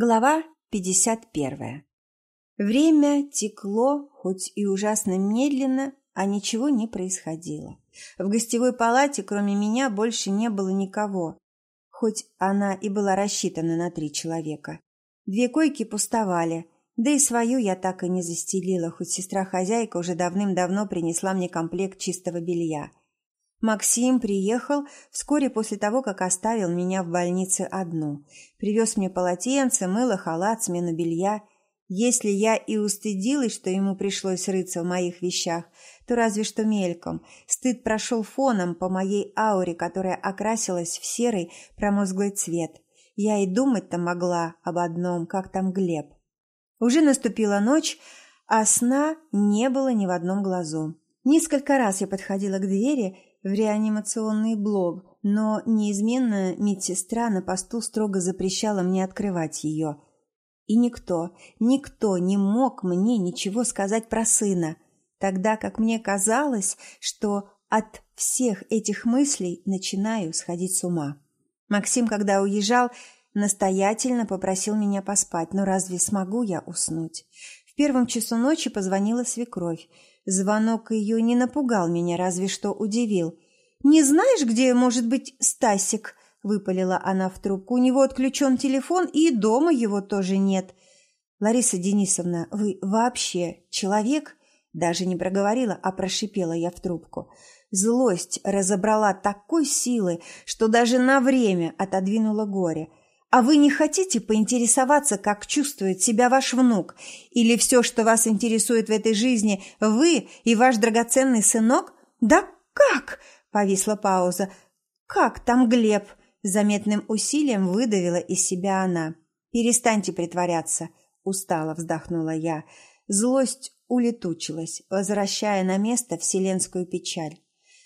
Глава 51. Время текло, хоть и ужасно медленно, а ничего не происходило. В гостевой палате, кроме меня, больше не было никого, хоть она и была рассчитана на три человека. Две койки пустовали, да и свою я так и не застелила, хоть сестра-хозяйка уже давным-давно принесла мне комплект чистого белья. Максим приехал вскоре после того, как оставил меня в больнице одну. Привез мне полотенце, мыло, халат, смену белья. Если я и устыдилась, что ему пришлось рыться в моих вещах, то разве что мельком. Стыд прошел фоном по моей ауре, которая окрасилась в серый промозглый цвет. Я и думать-то могла об одном, как там Глеб. Уже наступила ночь, а сна не было ни в одном глазу. Несколько раз я подходила к двери в реанимационный блок, но неизменно медсестра на посту строго запрещала мне открывать ее. И никто, никто не мог мне ничего сказать про сына, тогда как мне казалось, что от всех этих мыслей начинаю сходить с ума. Максим, когда уезжал, настоятельно попросил меня поспать, но разве смогу я уснуть? Первом часу ночи позвонила свекровь. Звонок ее не напугал меня, разве что удивил. «Не знаешь, где может быть Стасик?» – выпалила она в трубку. «У него отключен телефон, и дома его тоже нет». «Лариса Денисовна, вы вообще человек?» Даже не проговорила, а прошипела я в трубку. Злость разобрала такой силы, что даже на время отодвинула горе – а вы не хотите поинтересоваться, как чувствует себя ваш внук? Или все, что вас интересует в этой жизни, вы и ваш драгоценный сынок? Да как? Повисла пауза. Как там Глеб? Заметным усилием выдавила из себя она. Перестаньте притворяться, устало вздохнула я. Злость улетучилась, возвращая на место вселенскую печаль.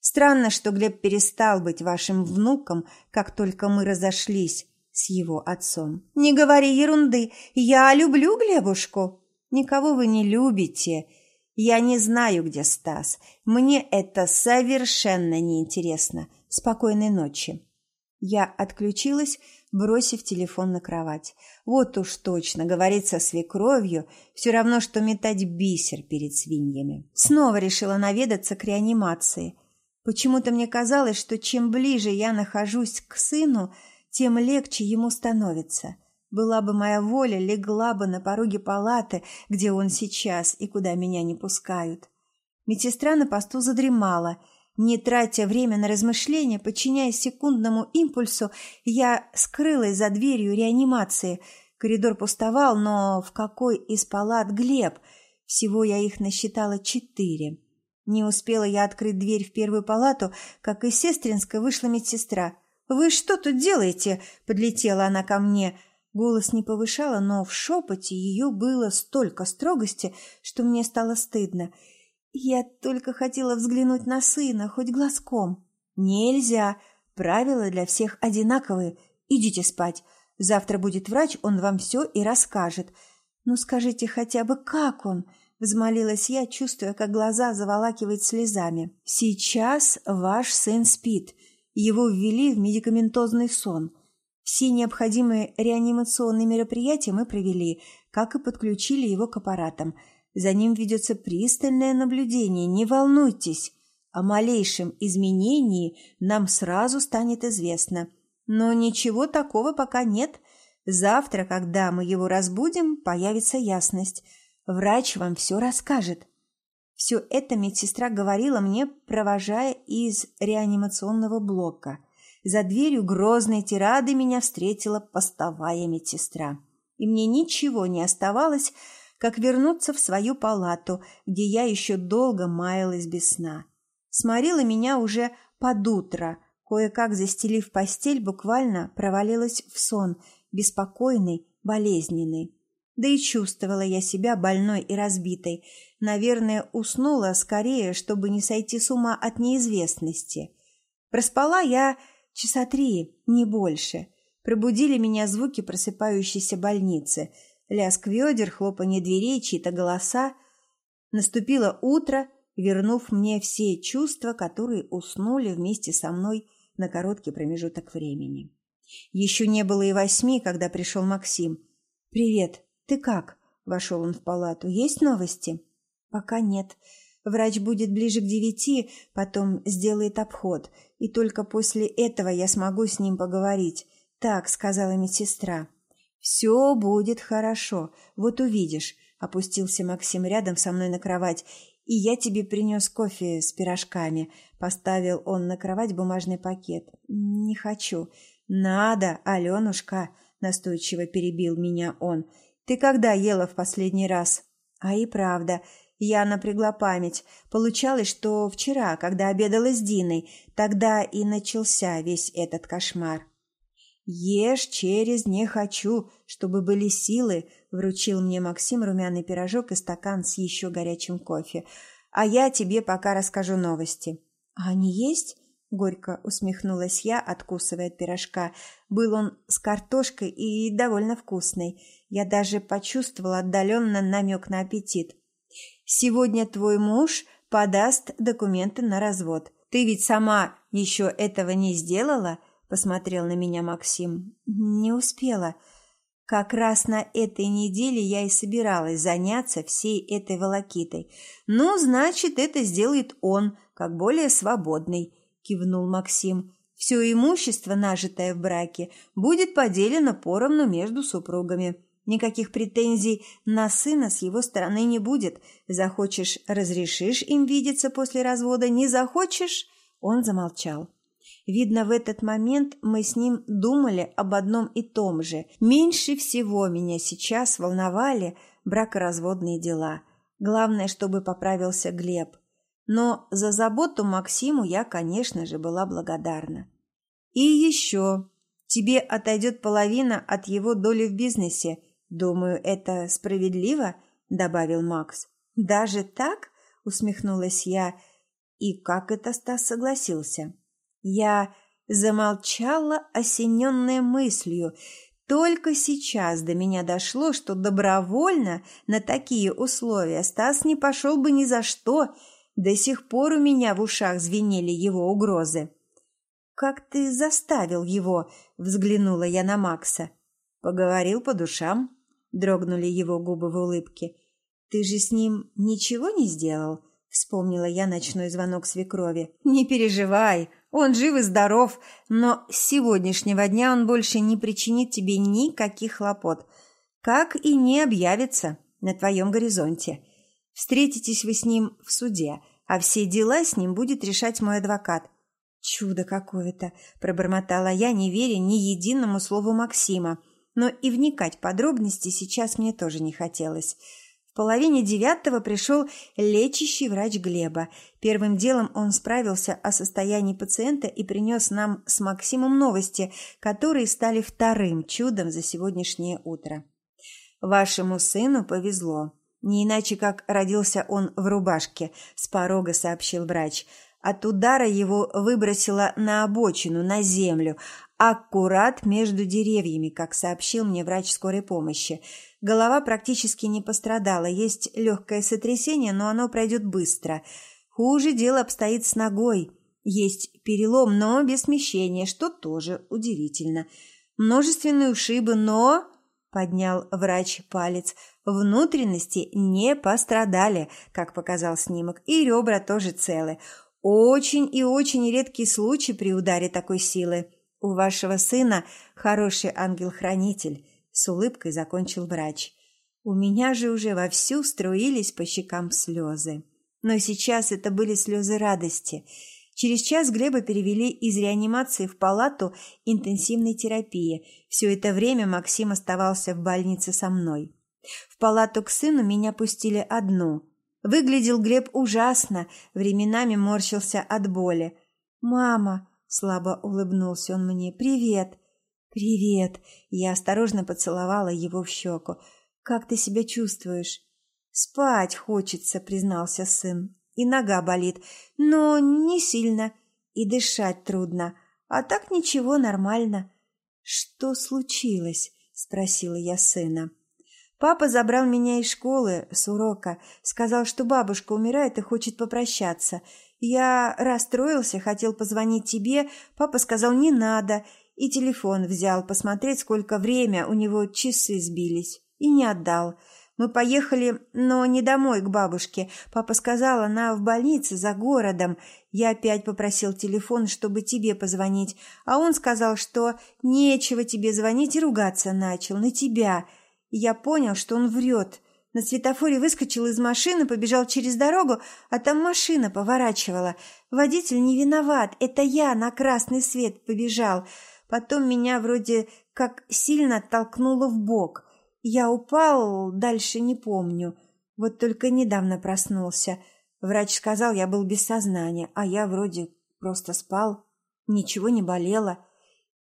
Странно, что Глеб перестал быть вашим внуком, как только мы разошлись с его отцом. «Не говори ерунды, я люблю Глебушку». «Никого вы не любите. Я не знаю, где Стас. Мне это совершенно неинтересно. Спокойной ночи». Я отключилась, бросив телефон на кровать. Вот уж точно, говорить со свекровью, все равно, что метать бисер перед свиньями. Снова решила наведаться к реанимации. Почему-то мне казалось, что чем ближе я нахожусь к сыну, тем легче ему становится. Была бы моя воля, легла бы на пороге палаты, где он сейчас и куда меня не пускают. Медсестра на посту задремала. Не тратя время на размышления, подчиняясь секундному импульсу, я скрылась за дверью реанимации. Коридор пустовал, но в какой из палат Глеб? Всего я их насчитала четыре. Не успела я открыть дверь в первую палату, как из сестринской вышла медсестра – «Вы что тут делаете?» – подлетела она ко мне. Голос не повышала, но в шепоте ее было столько строгости, что мне стало стыдно. Я только хотела взглянуть на сына, хоть глазком. «Нельзя. Правила для всех одинаковые. Идите спать. Завтра будет врач, он вам все и расскажет. Ну скажите хотя бы, как он?» Взмолилась я, чувствуя, как глаза заволакивает слезами. «Сейчас ваш сын спит. Его ввели в медикаментозный сон. Все необходимые реанимационные мероприятия мы провели, как и подключили его к аппаратам. За ним ведется пристальное наблюдение, не волнуйтесь. О малейшем изменении нам сразу станет известно. Но ничего такого пока нет. Завтра, когда мы его разбудим, появится ясность. Врач вам все расскажет. Все это медсестра говорила мне, провожая из реанимационного блока. За дверью грозной тирады меня встретила постовая медсестра. И мне ничего не оставалось, как вернуться в свою палату, где я еще долго маялась без сна. Сморила меня уже под утро, кое-как застелив постель, буквально провалилась в сон, беспокойный, болезненный. Да и чувствовала я себя больной и разбитой. Наверное, уснула скорее, чтобы не сойти с ума от неизвестности. Проспала я часа три, не больше. Пробудили меня звуки просыпающейся больницы. Лязг ведер, хлопанье дверей, чьи-то голоса. Наступило утро, вернув мне все чувства, которые уснули вместе со мной на короткий промежуток времени. Еще не было и восьми, когда пришел Максим – «Привет, ты как?» – вошел он в палату. «Есть новости?» «Пока нет. Врач будет ближе к девяти, потом сделает обход, и только после этого я смогу с ним поговорить. Так сказала медсестра. «Все будет хорошо, вот увидишь», – опустился Максим рядом со мной на кровать. «И я тебе принес кофе с пирожками», – поставил он на кровать бумажный пакет. «Не хочу». «Надо, Аленушка», – настойчиво перебил меня он. «Ты когда ела в последний раз?» «А и правда». Я напрягла память. Получалось, что вчера, когда обедала с Диной, тогда и начался весь этот кошмар. «Ешь через «не хочу», чтобы были силы», — вручил мне Максим румяный пирожок и стакан с еще горячим кофе. «А я тебе пока расскажу новости». «А они есть?» — горько усмехнулась я, откусывая от пирожка. Был он с картошкой и довольно вкусный. Я даже почувствовала отдаленно намек на аппетит. «Сегодня твой муж подаст документы на развод. Ты ведь сама еще этого не сделала?» посмотрел на меня Максим. Не успела. Как раз на этой неделе я и собиралась заняться всей этой волокитой. Ну, значит, это сделает он, как более свободный, кивнул Максим. Все имущество, нажитое в браке, будет поделено поровну между супругами. Никаких претензий на сына с его стороны не будет. Захочешь – разрешишь им видеться после развода, не захочешь – он замолчал. Видно, в этот момент мы с ним думали об одном и том же. Меньше всего меня сейчас волновали бракоразводные дела. Главное, чтобы поправился Глеб. Но за заботу Максиму я, конечно же, была благодарна. И еще. Тебе отойдет половина от его доли в бизнесе. Думаю, это справедливо, добавил Макс. Даже так? усмехнулась я. И как это Стас согласился? Я замолчала, осененная мыслью. Только сейчас до меня дошло, что добровольно на такие условия Стас не пошел бы ни за что. До сих пор у меня в ушах звенели его угрозы. «Как ты заставил его?» – взглянула я на Макса. Поговорил по душам. Дрогнули его губы в улыбке. «Ты же с ним ничего не сделал?» – вспомнила я ночной звонок свекрови. «Не переживай, он жив и здоров, но с сегодняшнего дня он больше не причинит тебе никаких хлопот, как и не объявится на твоем горизонте. Встретитесь вы с ним в суде, а все дела с ним будет решать мой адвокат. «Чудо какое-то!» – пробормотала я, не веря ни единому слову Максима. Но и вникать в подробности сейчас мне тоже не хотелось – в половине девятого пришел лечащий врач Глеба. Первым делом он справился о состоянии пациента и принес нам с Максимом новости, которые стали вторым чудом за сегодняшнее утро. «Вашему сыну повезло. Не иначе, как родился он в рубашке», – с порога сообщил врач. От удара его выбросило на обочину, на землю, аккурат между деревьями, как сообщил мне врач скорой помощи. Голова практически не пострадала, есть легкое сотрясение, но оно пройдет быстро. Хуже дело обстоит с ногой. Есть перелом, но без смещения, что тоже удивительно. Множественные ушибы, но... Поднял врач палец. Внутренности не пострадали, как показал снимок, и ребра тоже целы. Очень и очень редкий случай при ударе такой силы. У вашего сына хороший ангел-хранитель с улыбкой закончил врач. У меня же уже вовсю струились по щекам слезы. Но сейчас это были слезы радости. Через час Глеба перевели из реанимации в палату интенсивной терапии. Все это время Максим оставался в больнице со мной. В палату к сыну меня пустили одну. Выглядел Глеб ужасно, временами морщился от боли. «Мама!» – слабо улыбнулся он мне. «Привет!» «Привет!» Я осторожно поцеловала его в щеку. «Как ты себя чувствуешь?» «Спать хочется», — признался сын. «И нога болит, но не сильно. И дышать трудно. А так ничего, нормально». «Что случилось?» — спросила я сына. Папа забрал меня из школы с урока, сказал, что бабушка умирает и хочет попрощаться. Я расстроился, хотел позвонить тебе, папа сказал «не надо», и телефон взял посмотреть, сколько время у него часы сбились. и не отдал. Мы поехали, но не домой к бабушке. Папа сказал, она в больнице за городом. Я опять попросил телефон, чтобы тебе позвонить, а он сказал, что нечего тебе звонить и ругаться начал на тебя. И я понял, что он врет. На светофоре выскочил из машины, побежал через дорогу, а там машина поворачивала. Водитель не виноват, это я на красный свет побежал. Потом меня вроде как сильно толкнуло в бок. Я упал, дальше не помню. Вот только недавно проснулся. Врач сказал, я был без сознания, а я вроде просто спал. Ничего не болело.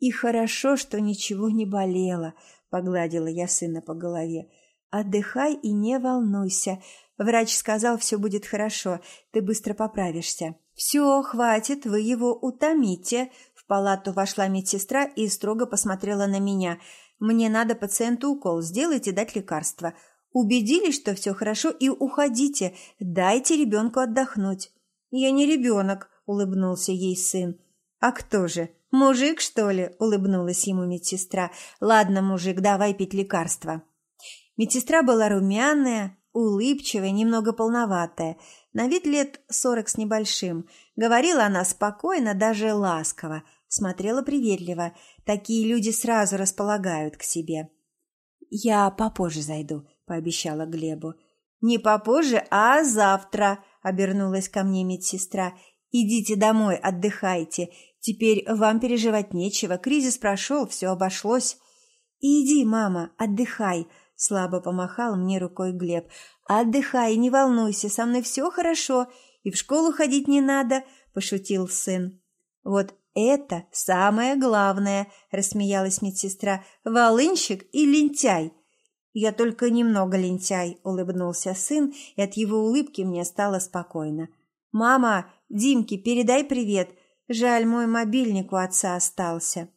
И хорошо, что ничего не болело, погладила я сына по голове. Отдыхай и не волнуйся. Врач сказал, все будет хорошо, ты быстро поправишься. Все, хватит, вы его утомите. В палату вошла медсестра и строго посмотрела на меня – мне надо пациенту укол сделать и дать лекарство. Убедились, что все хорошо, и уходите. Дайте ребенку отдохнуть». «Я не ребенок», — улыбнулся ей сын. «А кто же? Мужик, что ли?» — улыбнулась ему медсестра. «Ладно, мужик, давай пить лекарство». Медсестра была румяная, улыбчивая, немного полноватая, на вид лет сорок с небольшим. Говорила она спокойно, даже ласково, смотрела приветливо. Такие люди сразу располагают к себе. «Я попозже зайду», — пообещала Глебу. «Не попозже, а завтра», — обернулась ко мне медсестра. «Идите домой, отдыхайте. Теперь вам переживать нечего. Кризис прошел, все обошлось». «Иди, мама, отдыхай», — слабо помахал мне рукой Глеб. «Отдыхай, не волнуйся, со мной все хорошо, и в школу ходить не надо», — пошутил сын. «Вот это самое главное», — рассмеялась медсестра. «Волынщик и лентяй». «Я только немного лентяй», — улыбнулся сын, и от его улыбки мне стало спокойно. «Мама, Димке передай привет. Жаль, мой мобильник у отца остался».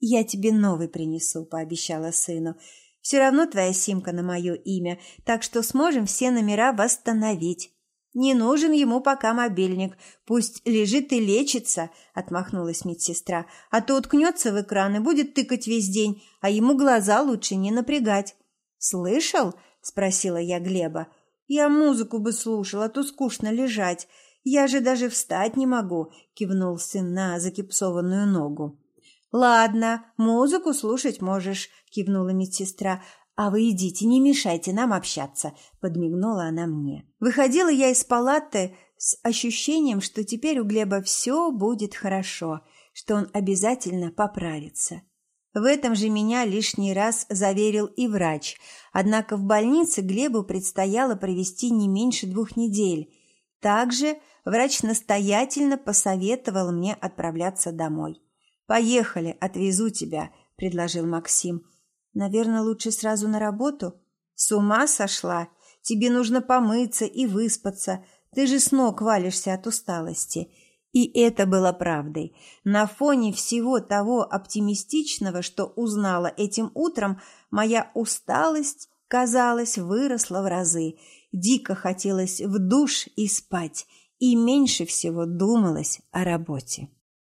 «Я тебе новый принесу», — пообещала сыну. «Все равно твоя симка на мое имя, так что сможем все номера восстановить». «Не нужен ему пока мобильник. Пусть лежит и лечится», — отмахнулась медсестра. «А то уткнется в экран и будет тыкать весь день, а ему глаза лучше не напрягать». «Слышал?» — спросила я Глеба. «Я музыку бы слушал, а то скучно лежать. Я же даже встать не могу», — кивнул сын на закипсованную ногу. «Ладно, музыку слушать можешь», — кивнула медсестра. «А вы идите, не мешайте нам общаться», — подмигнула она мне. Выходила я из палаты с ощущением, что теперь у Глеба все будет хорошо, что он обязательно поправится. В этом же меня лишний раз заверил и врач, однако в больнице Глебу предстояло провести не меньше двух недель. Также врач настоятельно посоветовал мне отправляться домой. «Поехали, отвезу тебя», — предложил Максим. Наверное, лучше сразу на работу? С ума сошла? Тебе нужно помыться и выспаться. Ты же с ног валишься от усталости. И это было правдой. На фоне всего того оптимистичного, что узнала этим утром, моя усталость, казалось, выросла в разы. Дико хотелось в душ и спать, и меньше всего думалось о работе.